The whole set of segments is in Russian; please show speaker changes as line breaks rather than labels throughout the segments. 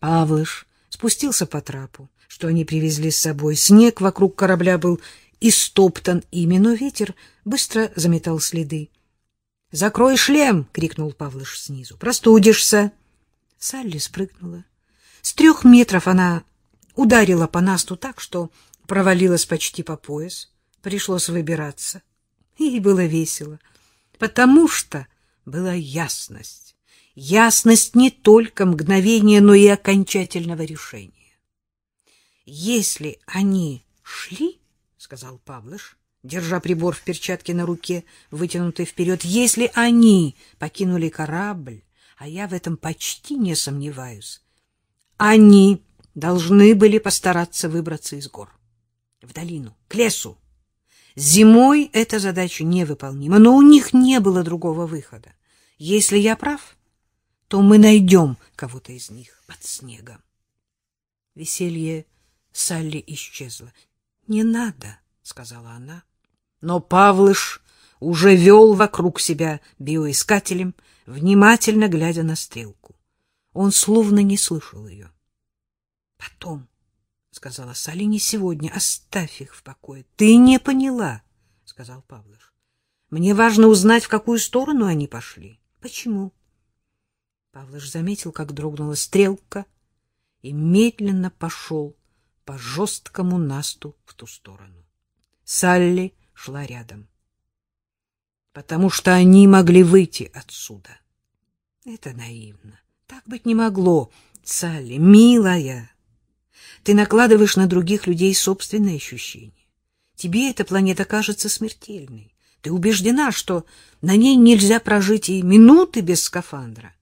Павлыш спустился по трапу, что они привезли с собой. Снег вокруг корабля был истоптан ими, но ветер быстро заметал следы. — Закрой шлем! — крикнул Павлыш снизу. — Простудишься! Салли спрыгнула. С трех метров она ударила по насту так, что провалилась почти по пояс. Пришлось выбираться. Ей было весело, потому что была ясность. Ясность не только мгновения, но и окончательного решения. Если они шли, — сказал Павлыш, держа прибор в перчатке на руке, вытянутый вперед, — если они покинули корабль, а я в этом почти не сомневаюсь, они должны были постараться выбраться из гор, в долину, к лесу. Зимой эта задача невыполнима, но у них не было другого выхода. Если я прав, то мы найдем кого-то из них под снегом. Веселье Салли исчезла. — Не надо, — сказала она. Но Павлыш уже вел вокруг себя биоискателем, внимательно глядя на стрелку. Он словно не слышал ее. — Потом, — сказала Салли, — не сегодня, оставь их в покое. — Ты не поняла, — сказал Павлыш. — Мне важно узнать, в какую сторону они пошли. — Почему? Павлыш заметил, как дрогнула стрелка, и медленно пошел по жесткому насту в ту сторону. Салли шла рядом. Потому что они могли выйти отсюда. Это наивно. Так быть не могло. Салли, милая, ты накладываешь на других людей собственные ощущения. Тебе эта планета кажется смертельной. Ты убеждена, что на ней нельзя прожить и минуты без скафандра.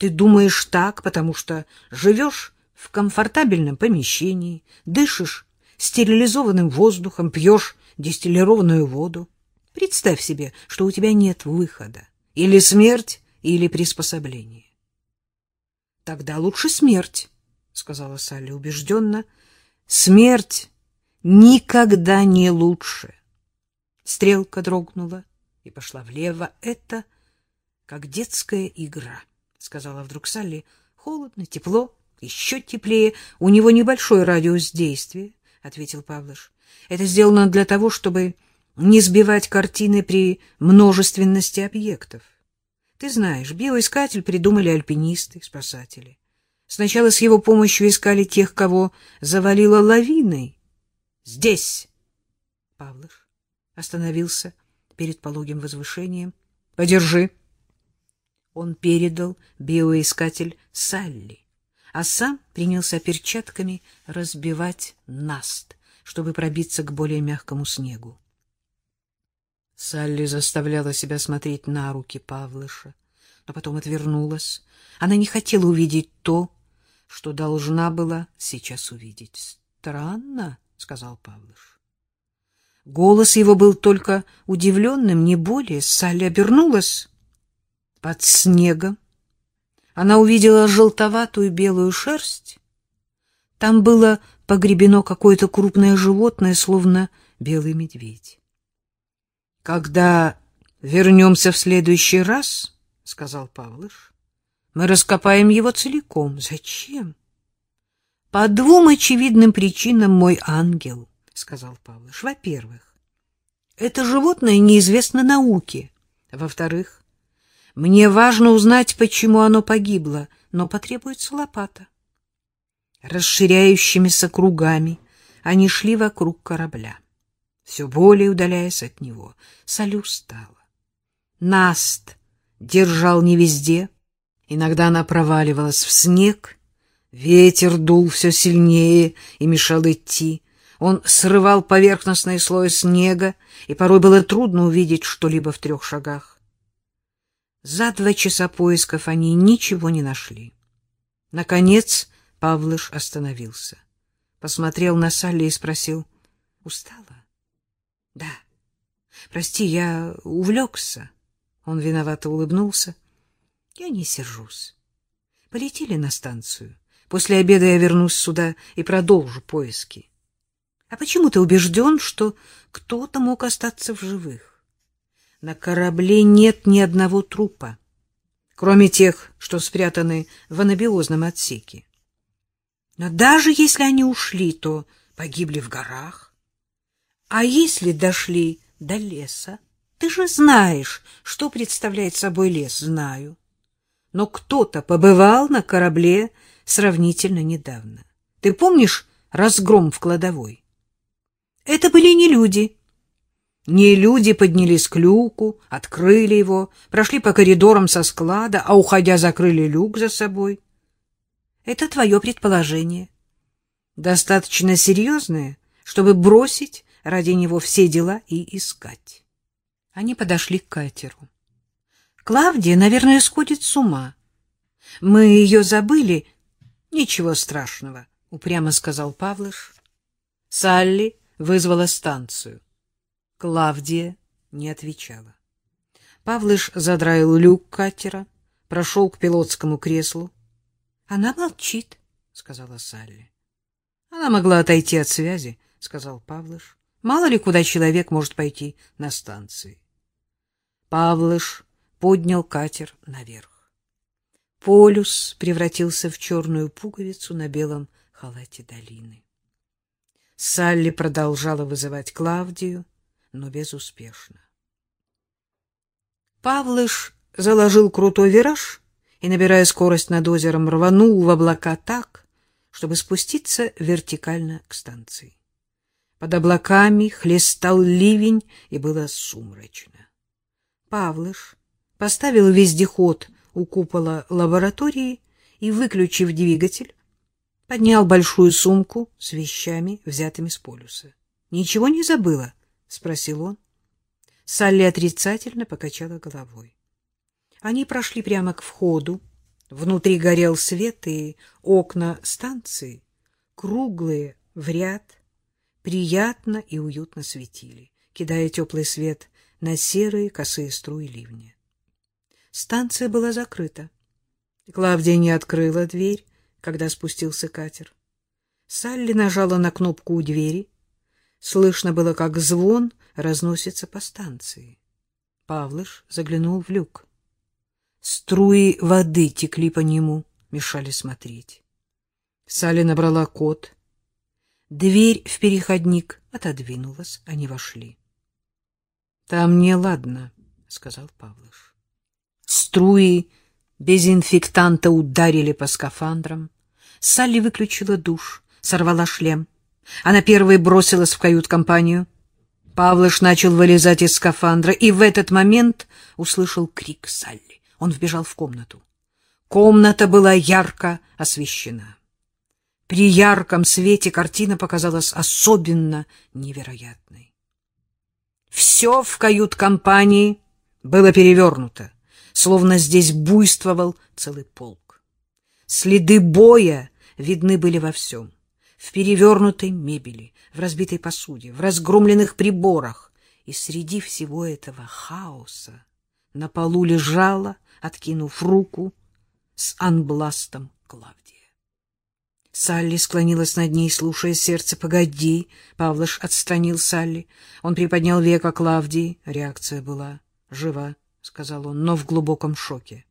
Ты думаешь так, потому что живешь в комфортабельном помещении, дышишь стерилизованным воздухом, пьешь дистиллированную воду. Представь себе, что у тебя нет выхода. Или смерть, или приспособление. — Тогда лучше смерть, — сказала Салли убежденно. — Смерть никогда не лучше. Стрелка дрогнула и пошла влево. Это как детская игра, — сказала вдруг Салли. Холодно, тепло, еще теплее. У него небольшой радиус действия, — ответил Павлыш. Это сделано для того, чтобы не сбивать картины при множественности объектов. Ты знаешь, биоискатель придумали альпинисты, спасатели. Сначала с его помощью искали тех, кого завалило лавиной. Здесь. Павлыш остановился перед пологим возвышением. Подержи. Он передал биоискатель Салли, а сам принялся перчатками разбивать наст, чтобы пробиться к более мягкому снегу. Салли заставляла себя смотреть на руки Павлыша, но потом отвернулась. Она не хотела увидеть то, что должна была сейчас увидеть. «Странно», — сказал Павлыш. Голос его был только удивленным, не более. Салли обернулась. Под снегом она увидела желтоватую белую шерсть. Там было погребено какое-то крупное животное, словно белый медведь. — Когда вернемся в следующий раз, — сказал Павлыш, — мы раскопаем его целиком. — Зачем? — По двум очевидным причинам, мой ангел, — сказал Павлыш. — Во-первых, это животное неизвестно науке. Во-вторых, мне важно узнать, почему оно погибло, но потребуется лопата. Расширяющимися кругами они шли вокруг корабля все более удаляясь от него. Салю стала. Наст держал не везде. Иногда она проваливалась в снег. Ветер дул все сильнее и мешал идти. Он срывал поверхностный слой снега, и порой было трудно увидеть что-либо в трех шагах. За два часа поисков они ничего не нашли. Наконец Павлыш остановился. Посмотрел на Салли и спросил, — Устала? — Да. Прости, я увлекся. Он виновато улыбнулся. — Я не сержусь. Полетели на станцию. После обеда я вернусь сюда и продолжу поиски. А почему ты убежден, что кто-то мог остаться в живых? На корабле нет ни одного трупа, кроме тех, что спрятаны в анабиозном отсеке. Но даже если они ушли, то погибли в горах. А если дошли до леса? Ты же знаешь, что представляет собой лес, знаю. Но кто-то побывал на корабле сравнительно недавно. Ты помнишь разгром в кладовой? Это были не люди. Не люди поднялись к люку, открыли его, прошли по коридорам со склада, а уходя закрыли люк за собой. Это твое предположение. Достаточно серьезное, чтобы бросить ради него все дела и искать. Они подошли к катеру. Клавдия, наверное, сходит с ума. Мы ее забыли. Ничего страшного, упрямо сказал Павлыш. Салли вызвала станцию. Клавдия не отвечала. Павлыш задраил люк катера, прошел к пилотскому креслу. — Она молчит, — сказала Салли. — Она могла отойти от связи, — сказал Павлыш. — Мало ли куда человек может пойти на станции. Павлыш поднял катер наверх. Полюс превратился в черную пуговицу на белом халате долины. Салли продолжала вызывать Клавдию, но безуспешно. Павлыш заложил крутой вираж и, набирая скорость над озером, рванул в облака так, чтобы спуститься вертикально к станции. Под облаками хлестал ливень, и было сумрачно. Павлыш поставил вездеход у купола лаборатории и, выключив двигатель, поднял большую сумку с вещами, взятыми с полюса. — Ничего не забыла? — спросил он. Салли отрицательно покачала головой. Они прошли прямо к входу. Внутри горел свет, и окна станции, круглые, в ряд, приятно и уютно светили, кидая теплый свет на серые косые струи ливня. Станция была закрыта. Клавдия не открыла дверь, когда спустился катер. Салли нажала на кнопку у двери. Слышно было, как звон разносится по станции. Павлыш заглянул в люк. Струи воды текли по нему, мешали смотреть. Салли набрала код. Дверь в переходник отодвинулась, они вошли. — Там неладно, — сказал Павлыш. Струи Дезинфектанта ударили по скафандрам. Салли выключила душ, сорвала шлем. Она первой бросилась в кают-компанию. Павлыш начал вылезать из скафандра, и в этот момент услышал крик Салли. Он вбежал в комнату. Комната была ярко освещена. При ярком свете картина показалась особенно невероятной. Все в кают-компании было перевернуто словно здесь буйствовал целый полк. Следы боя видны были во всем. В перевернутой мебели, в разбитой посуде, в разгромленных приборах. И среди всего этого хаоса на полу лежала, откинув руку, с анбластом Клавдия. Салли склонилась над ней, слушая сердце. «Погоди!» — Павлыш отстранил Салли. Он приподнял века Клавдии. Реакция была жива. — сказал он, но в глубоком шоке.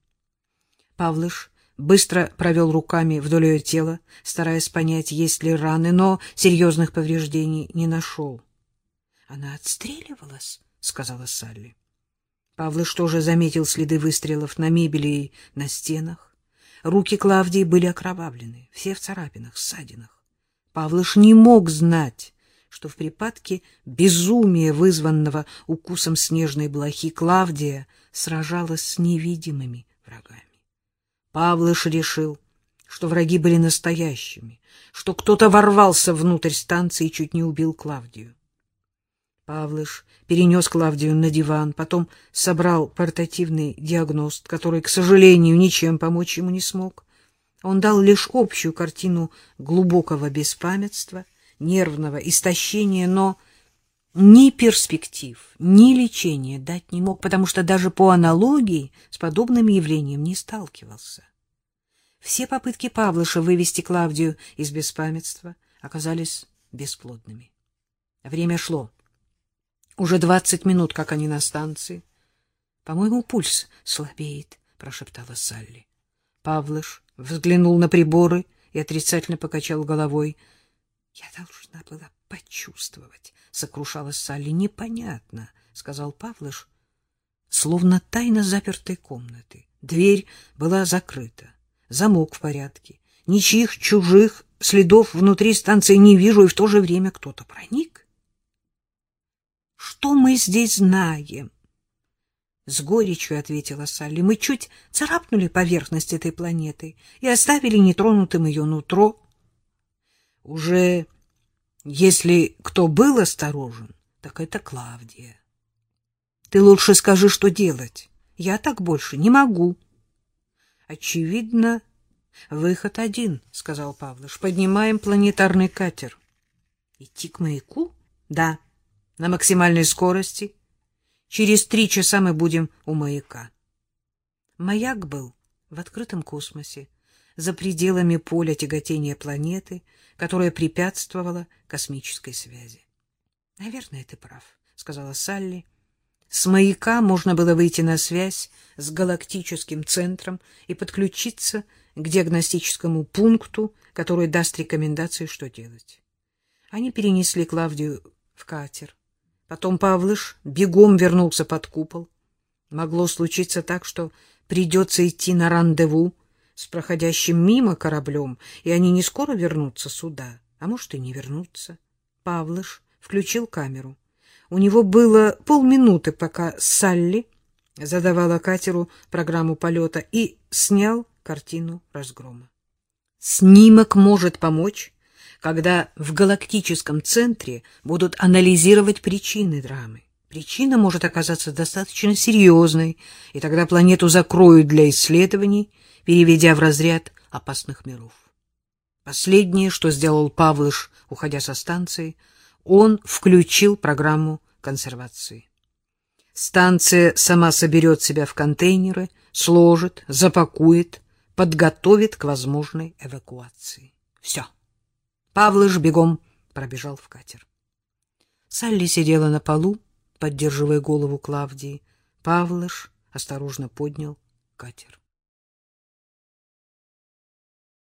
Павлыш быстро провел руками вдоль ее тела, стараясь понять, есть ли раны, но серьезных повреждений не нашел. — Она отстреливалась, — сказала Салли. Павлыш тоже заметил следы выстрелов на мебели и на стенах. Руки Клавдии были окровавлены, все в царапинах, ссадинах. Павлыш не мог знать, что в припадке безумия, вызванного укусом снежной блохи, Клавдия сражалась с невидимыми врагами. Павлыш решил, что враги были настоящими, что кто-то ворвался внутрь станции и чуть не убил Клавдию. Павлыш перенес Клавдию на диван, потом собрал портативный диагност, который, к сожалению, ничем помочь ему не смог. Он дал лишь общую картину глубокого беспамятства, нервного истощения, но ни перспектив, ни лечения дать не мог, потому что даже по аналогии с подобным явлением не сталкивался. Все попытки Павлыша вывести Клавдию из беспамятства оказались бесплодными. Время шло. Уже двадцать минут, как они на станции. — По-моему, пульс слабеет, — прошептала Салли. Павлыш взглянул на приборы и отрицательно покачал головой. — Я должна была почувствовать, — сокрушалась Салли. — Непонятно, — сказал Павлыш, словно тайна запертой комнаты. Дверь была закрыта, замок в порядке, ничьих чужих следов внутри станции не вижу, и в то же время кто-то проник. — Что мы здесь знаем? — с горечью ответила Салли. — Мы чуть царапнули поверхность этой планеты и оставили нетронутым ее нутро. Уже если кто был осторожен, так это Клавдия. Ты лучше скажи, что делать. Я так больше не могу. Очевидно, выход один, сказал Павлыш. Поднимаем планетарный катер. Идти к маяку? Да, на максимальной скорости. Через три часа мы будем у маяка. Маяк был в открытом космосе за пределами поля тяготения планеты, которая препятствовала космической связи. — Наверное, ты прав, — сказала Салли. С маяка можно было выйти на связь с галактическим центром и подключиться к диагностическому пункту, который даст рекомендации, что делать. Они перенесли Клавдию в катер. Потом Павлыш бегом вернулся под купол. Могло случиться так, что придется идти на рандеву с проходящим мимо кораблем, и они не скоро вернутся сюда, а может и не вернутся. Павлыш включил камеру. У него было полминуты, пока Салли задавала катеру программу полета и снял картину разгрома. Снимок может помочь, когда в галактическом центре будут анализировать причины драмы. Причина может оказаться достаточно серьезной, и тогда планету закроют для исследований, переведя в разряд опасных миров. Последнее, что сделал Павлыш, уходя со станции, он включил программу консервации. Станция сама соберет себя в контейнеры, сложит, запакует, подготовит к возможной эвакуации. Все. Павлыш бегом пробежал в катер. Салли сидела на полу, поддерживая голову Клавдии. Павлыш осторожно поднял катер.